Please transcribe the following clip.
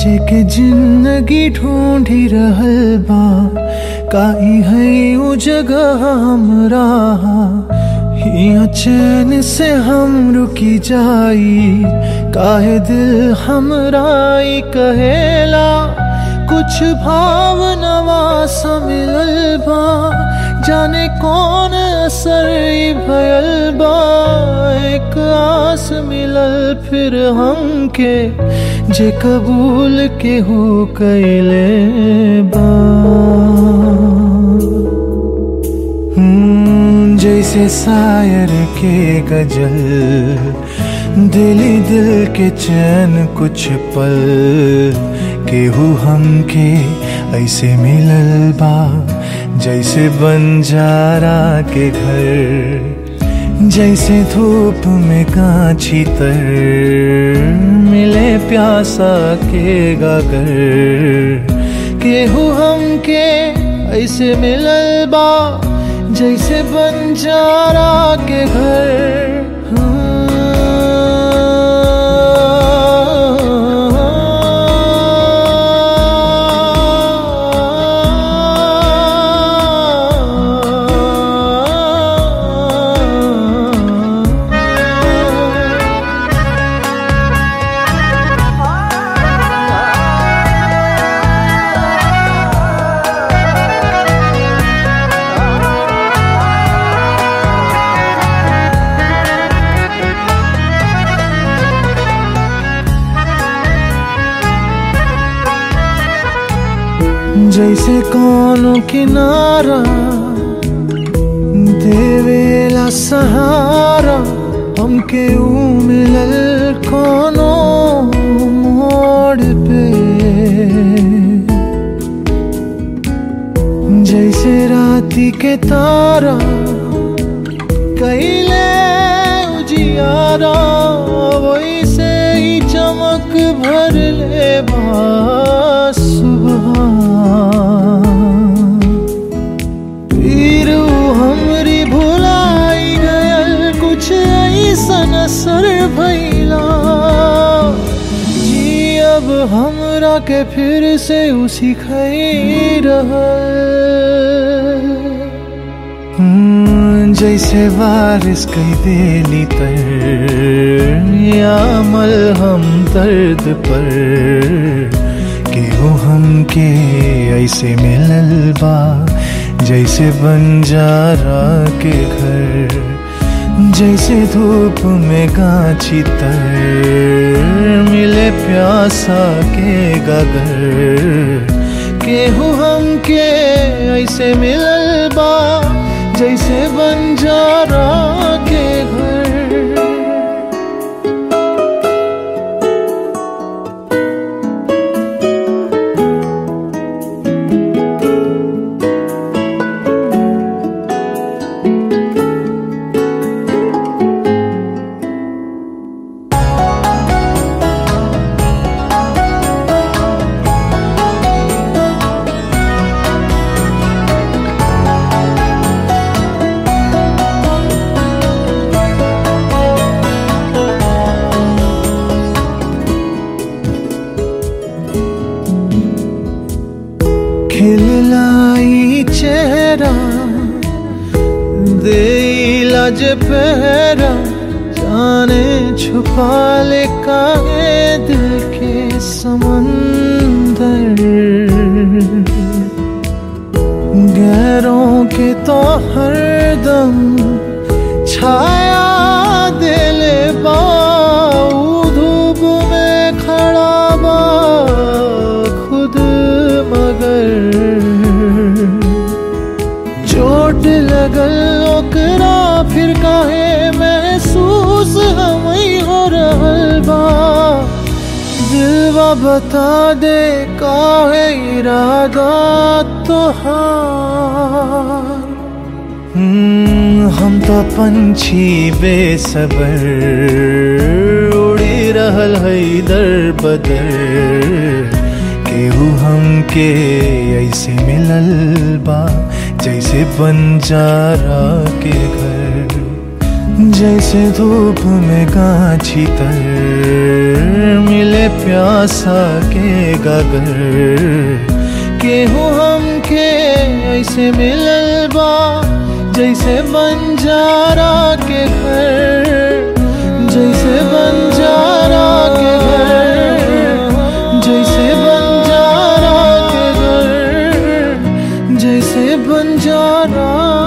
जेके ज़िंदगी ढूंढी रहल बा। काई है उ जगह हमरा। हिया चैन से हम रुकी जाई। काहे दिल हमरा ई कहेला? कुछ भावनवा सा मिलल बा। जाने कौन असर भयल बा। एक आस मिलल फिर हमके। जे कबूल के हो कैले बा। हम्म, जैसे शायर के गज़ल दिली दिल के चैन कुछ पल केहू हमके ऐसे मिलल बा जैसे बंजारा के घर। जैसे धूप में कांची तर मिले प्यासा के गागर। हम के ऐसे मिलल बा, जैसे बंजारा के घर। जैसे कोनो किनारा देवेला सहारा, हमके ऊ मिलल कोनो मोड़ पे। जैसे राती के तारा कैले उजियारा, वैसे ही चमक भर ले बा हमरा के फिर से उसी खई रहल हम्म, जैसे बारिश कई देली तर या मलहम दर्द पर केहू हमके ऐसे मिलल बा जैसे बंजारा के घर। जैसे धूप में गाछी तर, मिले प्यासा के गगर। केहू हमके ऐसे मिलल बा, जैसे बन जा के खिललाई चेहरा दे लज पहरा, जाने छुपा ले काहे दिल के समंदर। गैरों के तो हरदम फिर काहे महसूस हमें हो रहलबा। दिलवा बता दे काहे इरादा तोहार? हम्म, हम तो पंछी बेसबर। उड़ी रहल है दर बदर। केहू हमके ऐसे मिलल बा जैसे बंजारा के घर। जैसे धूप में गाछी तर मिले प्यासा के गगर। केहू हम के ऐसे मिलल बा जैसे बंजारा के घर। जैसे बंजारा के घर। जैसे बंजारा के घर। जैसे बंजारा के